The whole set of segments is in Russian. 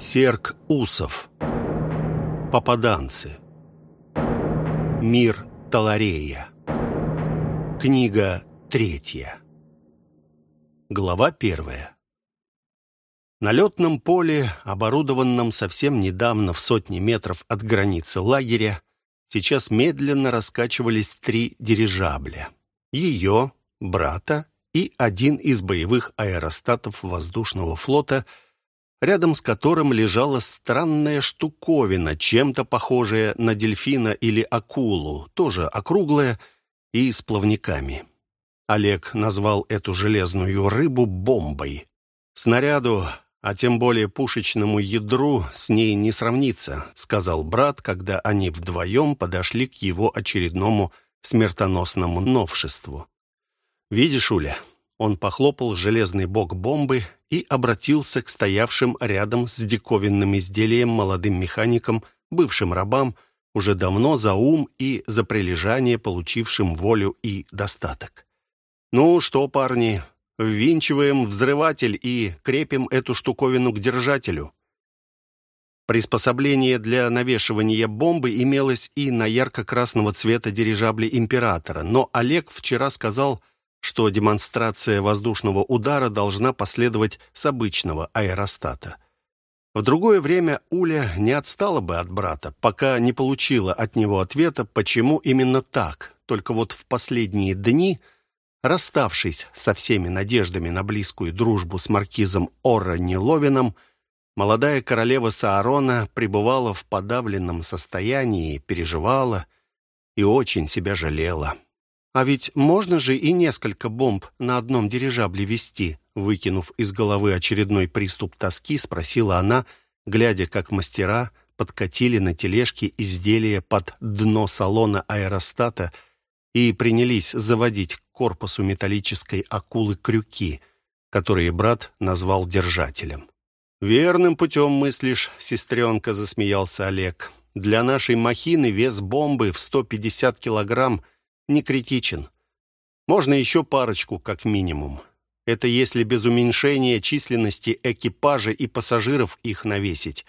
Серк Усов. Попаданцы. Мир Таларея. Книга третья. Глава первая. На летном поле, оборудованном совсем недавно в сотни метров от границы лагеря, сейчас медленно раскачивались три дирижабля. Ее, брата и один из боевых аэростатов воздушного флота — рядом с которым лежала странная штуковина, чем-то похожая на дельфина или акулу, тоже округлая и с плавниками. Олег назвал эту железную рыбу бомбой. Снаряду, а тем более пушечному ядру, с ней не сравнится, сказал брат, когда они вдвоем подошли к его очередному смертоносному новшеству. «Видишь, Уля?» Он похлопал железный бок бомбы и обратился к стоявшим рядом с диковинным изделием молодым механикам, бывшим рабам, уже давно за ум и за прилежание получившим волю и достаток. «Ну что, парни, ввинчиваем взрыватель и крепим эту штуковину к держателю». Приспособление для навешивания бомбы имелось и на ярко-красного цвета дирижабле «Императора», но Олег вчера сказал – что демонстрация воздушного удара должна последовать с обычного аэростата. В другое время Уля не отстала бы от брата, пока не получила от него ответа, почему именно так. Только вот в последние дни, расставшись со всеми надеждами на близкую дружбу с маркизом Орра Неловином, молодая королева Саарона пребывала в подавленном состоянии, переживала и очень себя жалела. А ведь можно же и несколько бомб на одном дирижабле вести, выкинув из головы очередной приступ тоски, спросила она, глядя, как мастера подкатили на тележке изделия под дно салона аэростата и принялись заводить к корпусу металлической акулы крюки, которые брат назвал держателем. «Верным путем мыслишь, сестренка», — засмеялся Олег. «Для нашей махины вес бомбы в 150 килограмм — не критичен. Можно еще парочку, как минимум. Это если без уменьшения численности экипажа и пассажиров их навесить.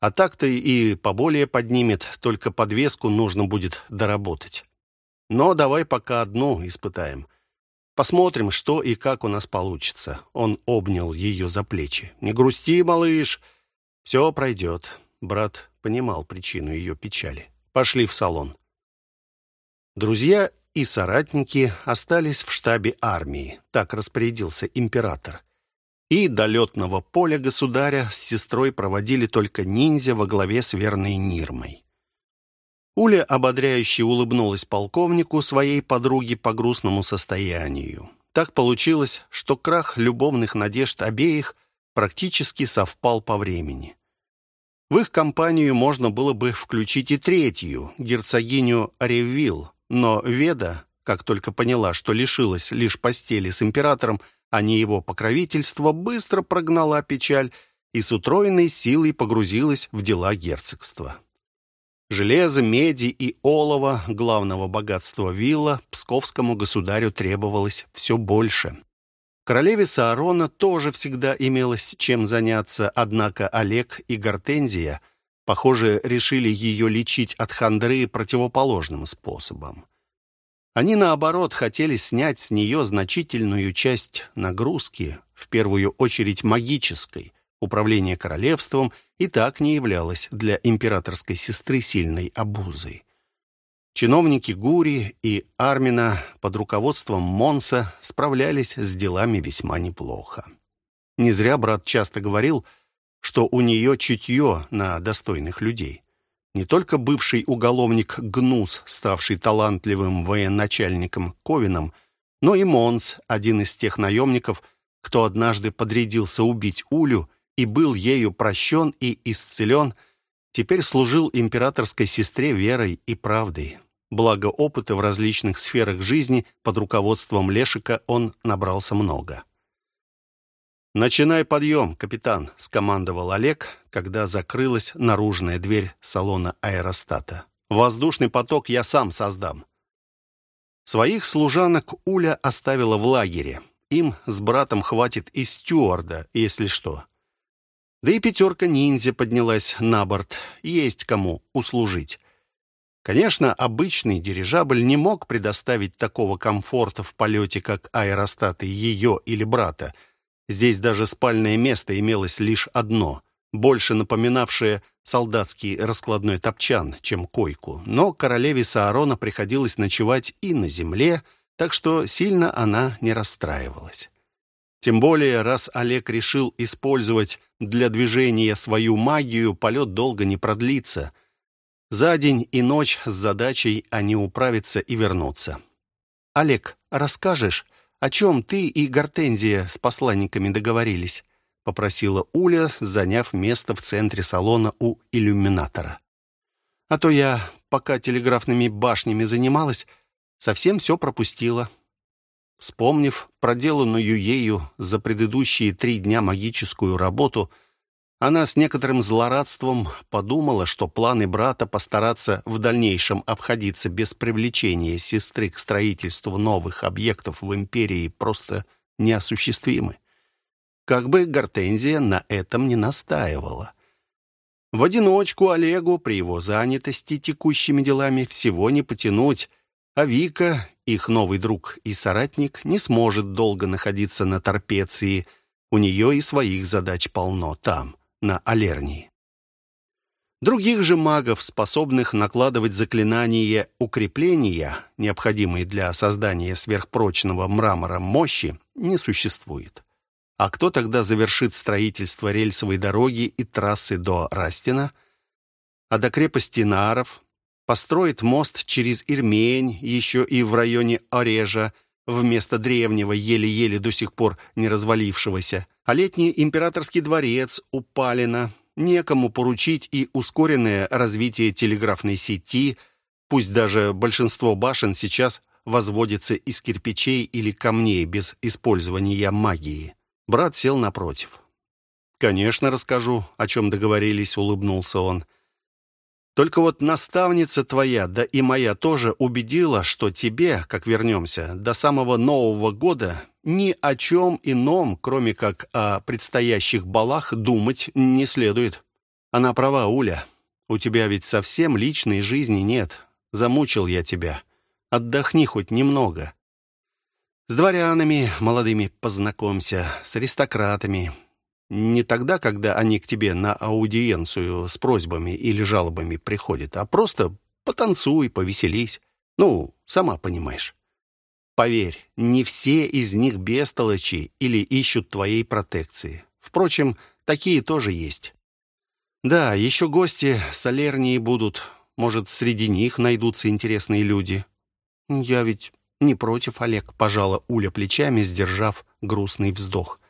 А так-то и поболее поднимет, только подвеску нужно будет доработать. Но давай пока одну испытаем. Посмотрим, что и как у нас получится. Он обнял ее за плечи. «Не грусти, малыш, все пройдет». Брат понимал причину ее печали. «Пошли в салон». Друзья и соратники остались в штабе армии, так распорядился император. И до летного поля государя с сестрой проводили только ниндзя во главе с верной Нирмой. Уля ободряюще улыбнулась полковнику своей подруге по грустному состоянию. Так получилось, что крах любовных надежд обеих практически совпал по времени. В их компанию можно было бы включить и третью, герцогиню Ревилл, но Веда, как только поняла, что лишилась лишь постели с императором, а не его покровительства, быстро прогнала печаль и с утроенной силой погрузилась в дела герцогства. Железа, меди и олова, главного богатства вилла, псковскому государю требовалось все больше. Королеве Саарона тоже всегда имелось чем заняться, однако Олег и Гортензия – Похоже, решили ее лечить от хандры противоположным способом. Они, наоборот, хотели снять с нее значительную часть нагрузки, в первую очередь магической. Управление королевством и так не являлось для императорской сестры сильной обузой. Чиновники Гури и Армина под руководством Монса справлялись с делами весьма неплохо. Не зря брат часто говорил – что у нее чутье на достойных людей. Не только бывший уголовник Гнус, ставший талантливым военачальником Ковином, но и Монс, один из тех наемников, кто однажды подрядился убить Улю и был ею прощен и исцелен, теперь служил императорской сестре верой и правдой. Благо опыта в различных сферах жизни под руководством Лешика он набрался много. «Начинай подъем, капитан», — скомандовал Олег, когда закрылась наружная дверь салона аэростата. «Воздушный поток я сам создам». Своих служанок Уля оставила в лагере. Им с братом хватит и стюарда, если что. Да и пятерка ниндзя поднялась на борт. Есть кому услужить. Конечно, обычный дирижабль не мог предоставить такого комфорта в полете, как аэростаты ее или брата. Здесь даже спальное место имелось лишь одно, больше напоминавшее солдатский раскладной топчан, чем койку. Но королеве Саарона приходилось ночевать и на земле, так что сильно она не расстраивалась. Тем более, раз Олег решил использовать для движения свою магию, полет долго не продлится. За день и ночь с задачей они управятся и вернутся. «Олег, расскажешь, о чем ты и Гортензия с посланниками договорились?» — попросила Уля, заняв место в центре салона у иллюминатора. «А то я, пока телеграфными башнями занималась, совсем все пропустила». Вспомнив проделанную ею за предыдущие три дня магическую работу, она с некоторым злорадством подумала, что планы брата постараться в дальнейшем обходиться без привлечения сестры к строительству новых объектов в империи просто неосуществимы. Как бы Гортензия на этом не настаивала. В одиночку Олегу при его занятости текущими делами всего не потянуть, а Вика, их новый друг и соратник, не сможет долго находиться на Торпеции. У нее и своих задач полно там, на Алернии. Других же магов, способных накладывать заклинания укрепления, необходимые для создания сверхпрочного мрамора мощи, не существует. А кто тогда завершит строительство рельсовой дороги и трассы до Растина? А до крепости Нааров? Построит мост через Ирмень, еще и в районе Орежа, вместо древнего, еле-еле до сих пор не развалившегося. А летний императорский дворец у Палина. Некому поручить и ускоренное развитие телеграфной сети, пусть даже большинство башен сейчас возводится из кирпичей или камней без использования магии. Брат сел напротив. «Конечно, расскажу, о чем договорились», — улыбнулся он. «Только вот наставница твоя, да и моя тоже убедила, что тебе, как вернемся, до самого Нового года ни о чем ином, кроме как о предстоящих балах, думать не следует. Она права, Уля. У тебя ведь совсем личной жизни нет. Замучил я тебя. Отдохни хоть немного. С дворянами молодыми познакомься, с аристократами. Не тогда, когда они к тебе на аудиенцию с просьбами или жалобами приходят, а просто потанцуй, повеселись. Ну, сама понимаешь. Поверь, не все из них бестолочи или ищут твоей протекции. Впрочем, такие тоже есть. Да, еще гости солернии будут. Может, среди них найдутся интересные люди. Я ведь «Не против, Олег», — пожала Уля плечами, сдержав грустный вздох.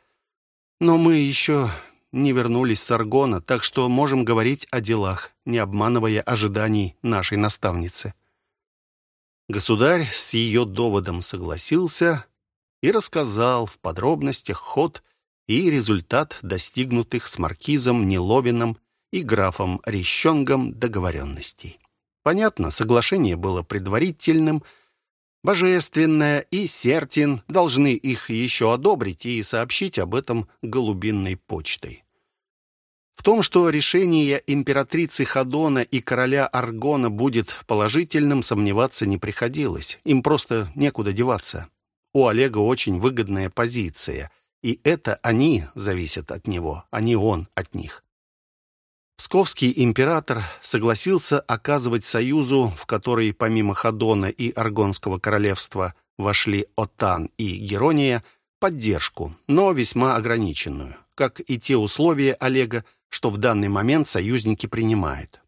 «Но мы еще не вернулись с Аргона, так что можем говорить о делах, не обманывая ожиданий нашей наставницы». Государь с ее доводом согласился и рассказал в подробностях ход и результат достигнутых с маркизом Неловиным и графом Рещонгом договоренностей. Понятно, соглашение было предварительным — Божественная и Сертин должны их еще одобрить и сообщить об этом голубинной почтой. В том, что решение императрицы Хадона и короля Аргона будет положительным, сомневаться не приходилось. Им просто некуда деваться. У Олега очень выгодная позиция, и это они зависят от него, а не он от них. Псковский император согласился оказывать союзу, в который помимо Хадона и Аргонского королевства вошли Отан и Герония, поддержку, но весьма ограниченную, как и те условия Олега, что в данный момент союзники принимают.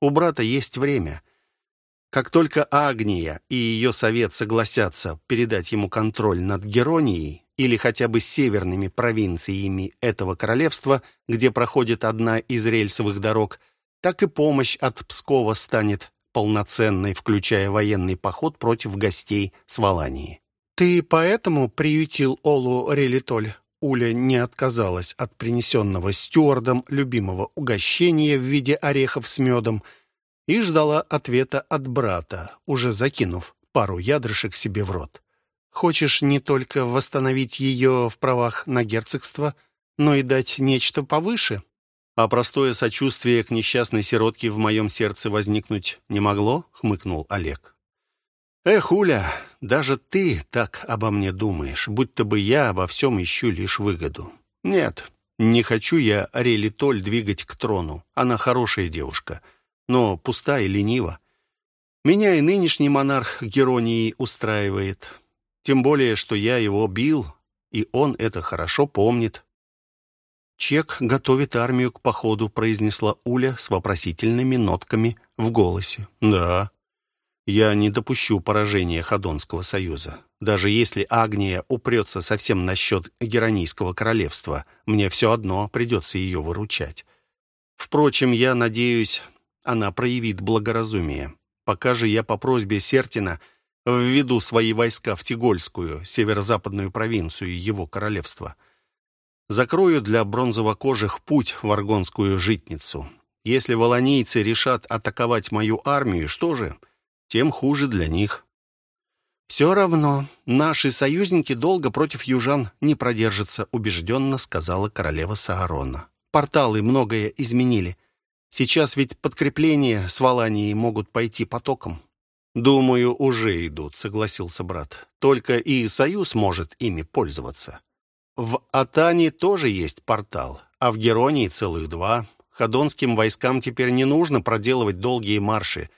У брата есть время. Как только Агния и ее совет согласятся передать ему контроль над Геронией, или хотя бы северными провинциями этого королевства, где проходит одна из рельсовых дорог, так и помощь от Пскова станет полноценной, включая военный поход против гостей с Валании. «Ты поэтому приютил Олу Релитоль?» Уля не отказалась от принесенного стюардом любимого угощения в виде орехов с медом и ждала ответа от брата, уже закинув пару ядрышек себе в рот. Хочешь не только восстановить ее в правах на герцогство, но и дать нечто повыше? А простое сочувствие к несчастной сиротке в моем сердце возникнуть не могло, хмыкнул Олег. Эх, Уля, даже ты так обо мне думаешь, будто бы я обо всем ищу лишь выгоду. Нет, не хочу я Релитоль двигать к трону. Она хорошая девушка, но пуста и ленива. Меня и нынешний монарх Геронии устраивает. Тем более, что я его бил, и он это хорошо помнит. «Чек готовит армию к походу», — произнесла Уля с вопросительными нотками в голосе. «Да, я не допущу поражения Ходонского союза. Даже если Агния упрется совсем насчет Геронийского королевства, мне все одно придется ее выручать. Впрочем, я надеюсь, она проявит благоразумие. Пока же я по просьбе Сертина введу свои войска в Тигольскую, северо-западную провинцию его королевства. Закрою для бронзовокожих путь в Аргонскую житницу. Если волонийцы решат атаковать мою армию, что же, тем хуже для них. «Все равно, наши союзники долго против южан не продержатся», убежденно сказала королева Саарона. «Порталы многое изменили. Сейчас ведь подкрепления с Валанией могут пойти потоком». «Думаю, уже идут», — согласился брат. «Только и Союз может ими пользоваться». В Атане тоже есть портал, а в Геронии целых два. Ходонским войскам теперь не нужно проделывать долгие марши.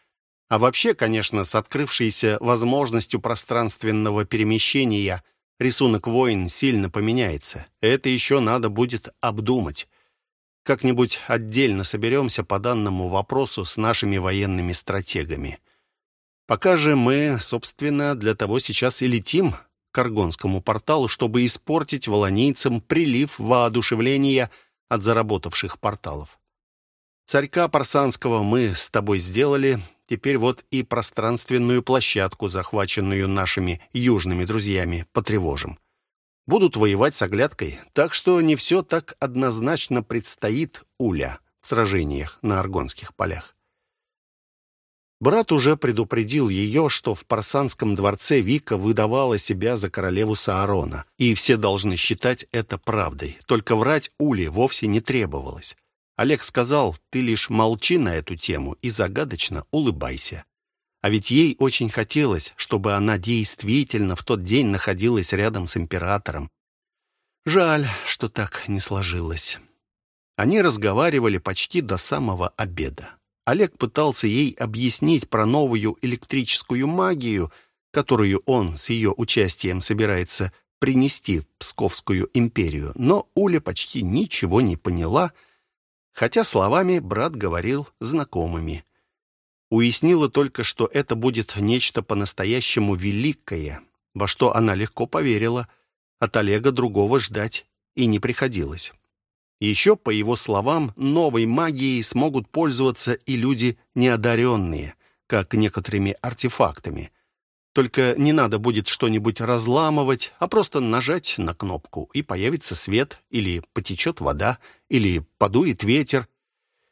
А вообще, конечно, с открывшейся возможностью пространственного перемещения рисунок войн сильно поменяется. Это еще надо будет обдумать. Как-нибудь отдельно соберемся по данному вопросу с нашими военными стратегами. Пока же мы, собственно, для того сейчас и летим, к Аргонскому порталу, чтобы испортить волонийцам прилив воодушевления от заработавших порталов. Царька Парсанского мы с тобой сделали, теперь вот и пространственную площадку, захваченную нашими южными друзьями, потревожим. Будут воевать с оглядкой, так что не все так однозначно предстоит Уля в сражениях на Аргонских полях. Брат уже предупредил ее, что в Парсанском дворце Вика выдавала себя за королеву Саарона, и все должны считать это правдой. Только врать Уле вовсе не требовалось. Олег сказал, ты лишь молчи на эту тему и загадочно улыбайся. А ведь ей очень хотелось, чтобы она действительно в тот день находилась рядом с императором. Жаль, что так не сложилось. Они разговаривали почти до самого обеда. Олег пытался ей объяснить про новую электрическую магию, которую он с ее участием собирается принести в Псковскую империю, но Уля почти ничего не поняла, хотя словами брат говорил знакомыми. Уяснила только, что это будет нечто по-настоящему великое, во что она легко поверила. От Олега другого ждать и не приходилось. Еще, по его словам, новой магией смогут пользоваться и люди неодаренные, как некоторыми артефактами. Только не надо будет что-нибудь разламывать, а просто нажать на кнопку, и появится свет, или потечет вода, или подует ветер,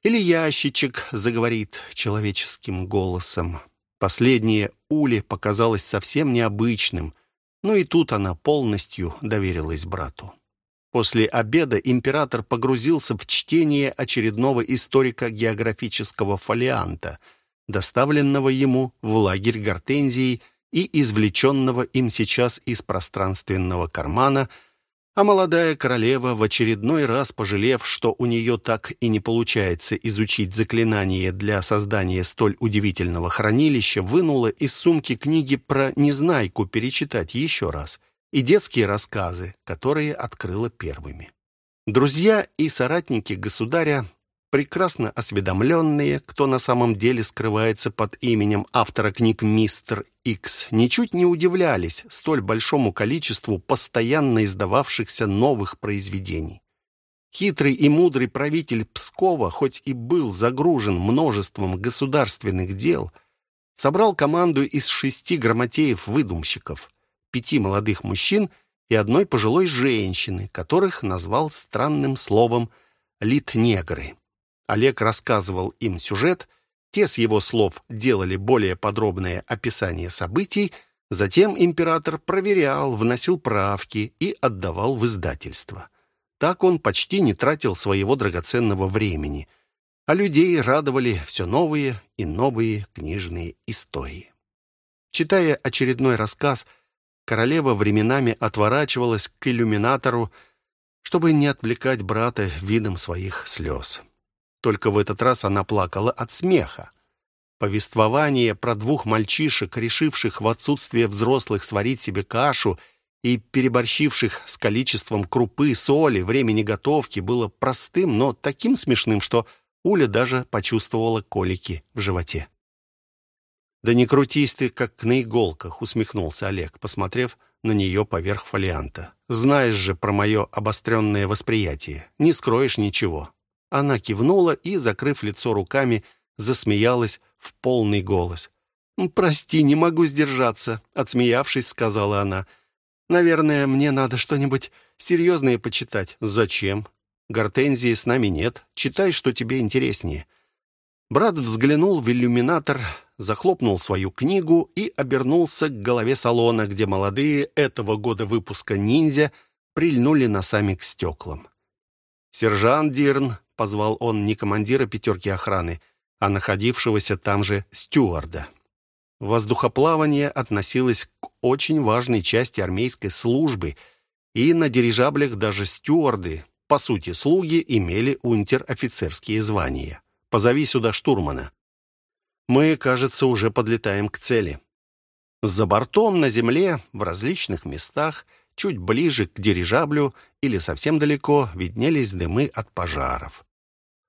или ящичек заговорит человеческим голосом. Последнее Уле показалось совсем необычным, но и тут она полностью доверилась брату. После обеда император погрузился в чтение очередного историко-географического фолианта, доставленного ему в лагерь Гортензии и извлеченного им сейчас из пространственного кармана, а молодая королева, в очередной раз пожалев, что у нее так и не получается изучить заклинание для создания столь удивительного хранилища, вынула из сумки книги про Незнайку перечитать еще раз — и детские рассказы, которые открыла первыми. Друзья и соратники государя, прекрасно осведомленные, кто на самом деле скрывается под именем автора книг «Мистер Икс», ничуть не удивлялись столь большому количеству постоянно издававшихся новых произведений. Хитрый и мудрый правитель Пскова, хоть и был загружен множеством государственных дел, собрал команду из шести грамотеев-выдумщиков – пяти молодых мужчин и одной пожилой женщины, которых назвал странным словом «литнегры». Олег рассказывал им сюжет, те с его слов делали более подробное описание событий, затем император проверял, вносил правки и отдавал в издательство. Так он почти не тратил своего драгоценного времени. А людей радовали все новые и новые книжные истории. Читая очередной рассказ, королева временами отворачивалась к иллюминатору, чтобы не отвлекать брата видом своих слез. Только в этот раз она плакала от смеха. Повествование про двух мальчишек, решивших в отсутствие взрослых сварить себе кашу и переборщивших с количеством крупы, соли, времени готовки, было простым, но таким смешным, что Уля даже почувствовала колики в животе. «Да не крутись ты, как на иголках», — усмехнулся Олег, посмотрев на нее поверх фолианта. «Знаешь же про мое обостренное восприятие. Не скроешь ничего». Она кивнула и, закрыв лицо руками, засмеялась в полный голос. «Прости, не могу сдержаться», — отсмеявшись, сказала она. «Наверное, мне надо что-нибудь серьезное почитать». «Зачем? Гортензии с нами нет. Читай, что тебе интереснее». Брат взглянул в иллюминатор, захлопнул свою книгу и обернулся к голове салона, где молодые этого года выпуска ниндзя прильнули носами к стеклам. «Сержант Дирн», — позвал он не командира пятерки охраны, а находившегося там же стюарда. Воздухоплавание относилось к очень важной части армейской службы, и на дирижаблях даже стюарды, по сути слуги, имели унтер-офицерские звания. «Позови сюда штурмана». Мы, кажется, уже подлетаем к цели. За бортом на земле, в различных местах, чуть ближе к дирижаблю или совсем далеко, виднелись дымы от пожаров.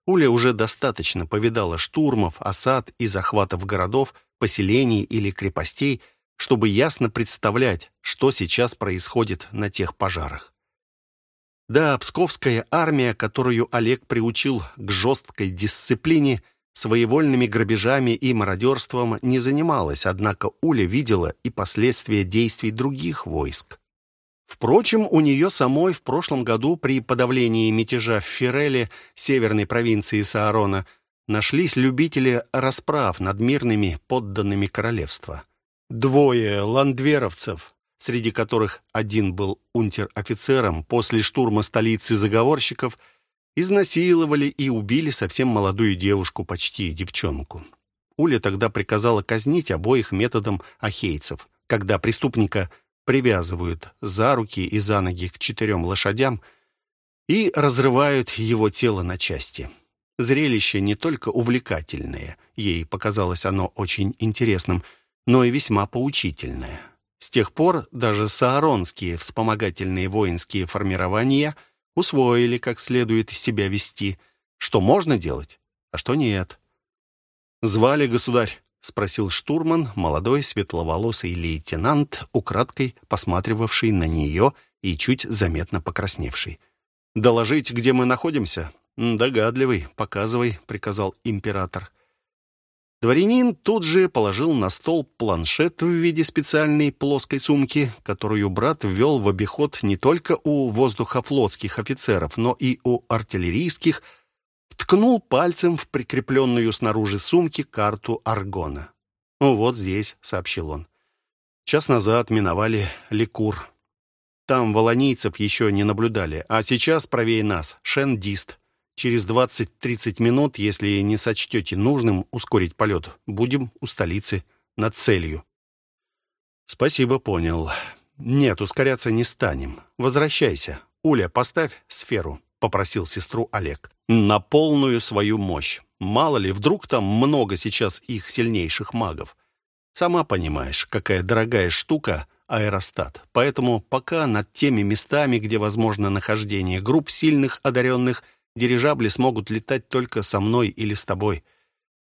Уля уже достаточно повидала штурмов, осад и захватов городов, поселений или крепостей, чтобы ясно представлять, что сейчас происходит на тех пожарах. Да, псковская армия, которую Олег приучил к жесткой дисциплине, своевольными грабежами и мародерством не занималась, однако Уля видела и последствия действий других войск. Впрочем, у нее самой в прошлом году при подавлении мятежа в Фиреле, северной провинции Саарона, нашлись любители расправ над мирными подданными королевства. Двое ландверовцев, среди которых один был унтер-офицером после штурма столицы заговорщиков, изнасиловали и убили совсем молодую девушку, почти девчонку. Уля тогда приказала казнить обоих методом ахейцев, когда преступника – привязывают за руки и за ноги к четырем лошадям и разрывают его тело на части. Зрелище не только увлекательное, ей показалось оно очень интересным, но и весьма поучительное. С тех пор даже сааронские вспомогательные воинские формирования усвоили, как следует себя вести, что можно делать, а что нет. «Звали, государь?» — спросил штурман, молодой светловолосый лейтенант, украдкой посматривавший на нее и чуть заметно покрасневший. «Доложить, где мы находимся?» «Догадливый, показывай», — приказал император. Дворянин тут же положил на стол планшет в виде специальной плоской сумки, которую брат ввел в обиход не только у воздухофлотских офицеров, но и у артиллерийских, ткнул пальцем в прикрепленную снаружи сумки карту Аргона. «Ну, вот здесь», — сообщил он. «Час назад миновали Ликур. Там волонийцев еще не наблюдали, а сейчас правее нас — Шендист. Через 20-30 минут, если не сочтете нужным ускорить полет, будем у столицы над целью». «Спасибо, понял. Нет, ускоряться не станем. Возвращайся. Уля, поставь сферу». — попросил сестру Олег. «На полную свою мощь. Мало ли, вдруг там много сейчас их сильнейших магов. Сама понимаешь, какая дорогая штука аэростат. Поэтому пока над теми местами, где возможно нахождение групп сильных одаренных, дирижабли смогут летать только со мной или с тобой.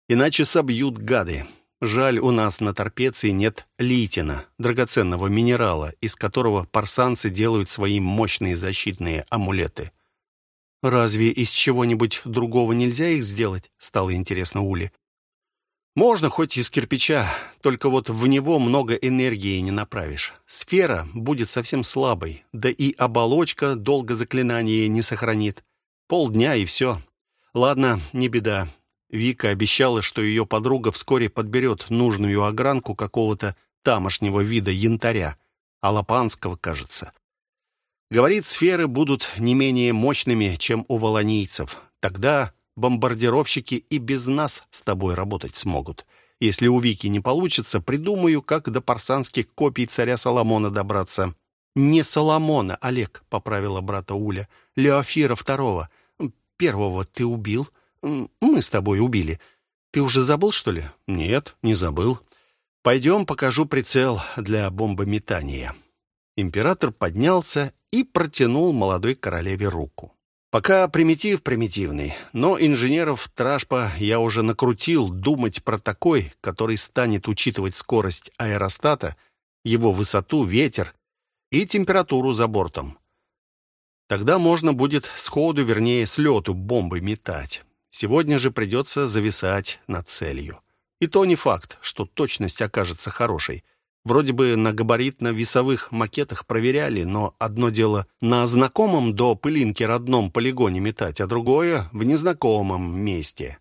Иначе собьют гады. Жаль, у нас на Торпеции нет литина, драгоценного минерала, из которого парсанцы делают свои мощные защитные амулеты. «Разве из чего-нибудь другого нельзя их сделать?» — стало интересно Уле. «Можно хоть из кирпича, только вот в него много энергии не направишь. Сфера будет совсем слабой, да и оболочка долго заклинание не сохранит. Полдня и все. Ладно, не беда. Вика обещала, что ее подруга вскоре подберет нужную огранку какого-то тамошнего вида янтаря, алапанского, кажется. Говорит, сферы будут не менее мощными, чем у волонийцев. Тогда бомбардировщики и без нас с тобой работать смогут. Если у Вики не получится, придумаю, как до парсанских копий царя Соломона добраться». «Не Соломона, Олег», — поправила брата Уля. «Леофира второго. Первого ты убил. Мы с тобой убили. Ты уже забыл, что ли?» «Нет, не забыл. Пойдем покажу прицел для бомбометания». Император поднялся и протянул молодой королеве руку. Пока примитив примитивный, но инженеров Тражпа я уже накрутил думать про такой, который станет учитывать скорость аэростата, его высоту, ветер и температуру за бортом. Тогда можно будет сходу, вернее, с лету бомбы метать. Сегодня же придется зависать над целью. И то не факт, что точность окажется хорошей — Вроде бы на габаритно-весовых макетах проверяли, но одно дело на знакомом до пылинки родном полигоне метать, а другое — в незнакомом месте.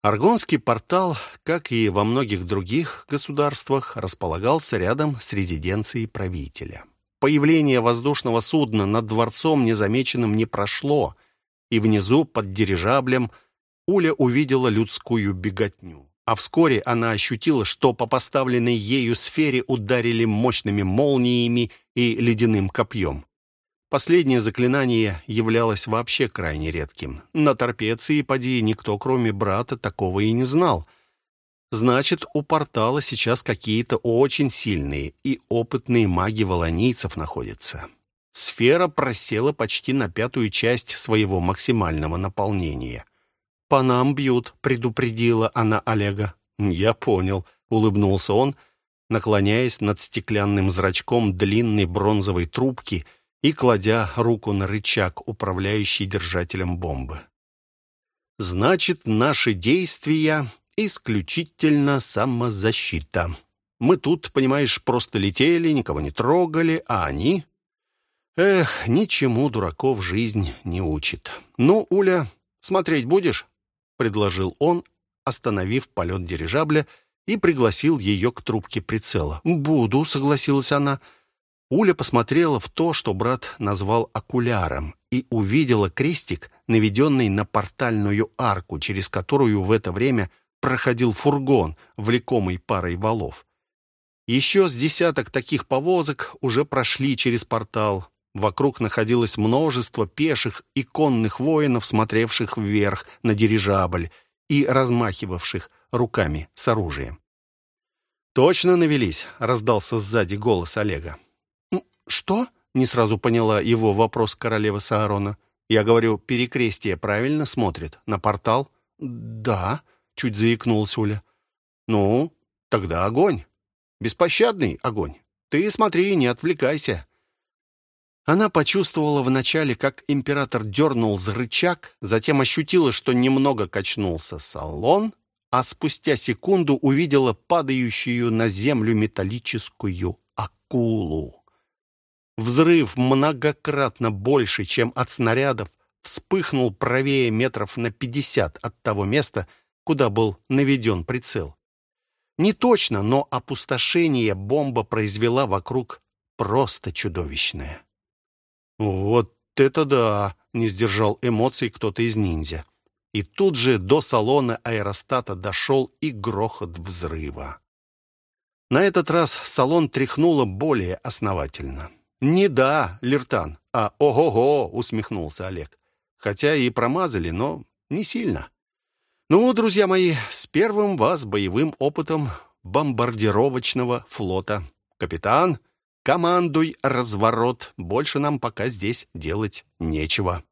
Аргонский портал, как и во многих других государствах, располагался рядом с резиденцией правителя. Появление воздушного судна над дворцом незамеченным не прошло, и внизу, под дирижаблем, Уля увидела людскую беготню а вскоре она ощутила, что по поставленной ею сфере ударили мощными молниями и ледяным копьем. Последнее заклинание являлось вообще крайне редким. На торпеции, поди, никто, кроме брата, такого и не знал. Значит, у портала сейчас какие-то очень сильные и опытные маги волонийцев находятся. Сфера просела почти на пятую часть своего максимального наполнения. «По нам бьют», — предупредила она Олега. «Я понял», — улыбнулся он, наклоняясь над стеклянным зрачком длинной бронзовой трубки и кладя руку на рычаг, управляющий держателем бомбы. «Значит, наши действия исключительно самозащита. Мы тут, понимаешь, просто летели, никого не трогали, а они...» «Эх, ничему дураков жизнь не учит. Ну, Уля, смотреть будешь?» предложил он, остановив полет дирижабля и пригласил ее к трубке прицела. «Буду», — согласилась она. Уля посмотрела в то, что брат назвал окуляром, и увидела крестик, наведенный на портальную арку, через которую в это время проходил фургон, влекомый парой валов. Еще с десяток таких повозок уже прошли через портал. Вокруг находилось множество пеших и конных воинов, смотревших вверх на дирижабль и размахивавших руками с оружием. «Точно навелись?» — раздался сзади голос Олега. «Что?» — не сразу поняла его вопрос королевы Саарона. «Я говорю, перекрестие правильно смотрит? На портал?» «Да», — чуть заикнулась Уля. «Ну, тогда огонь. Беспощадный огонь. Ты смотри, не отвлекайся». Она почувствовала вначале, как император дернул за рычаг, затем ощутила, что немного качнулся салон, а спустя секунду увидела падающую на землю металлическую акулу. Взрыв многократно больше, чем от снарядов, вспыхнул правее метров на пятьдесят от того места, куда был наведен прицел. Не точно, но опустошение бомба произвела вокруг просто чудовищное. «Вот это да!» — не сдержал эмоций кто-то из ниндзя. И тут же до салона аэростата дошел и грохот взрыва. На этот раз салон тряхнуло более основательно. «Не да, Лертан, а ого-го!» — усмехнулся Олег. Хотя и промазали, но не сильно. «Ну, друзья мои, с первым вас боевым опытом бомбардировочного флота. Капитан, Командуй разворот, больше нам пока здесь делать нечего.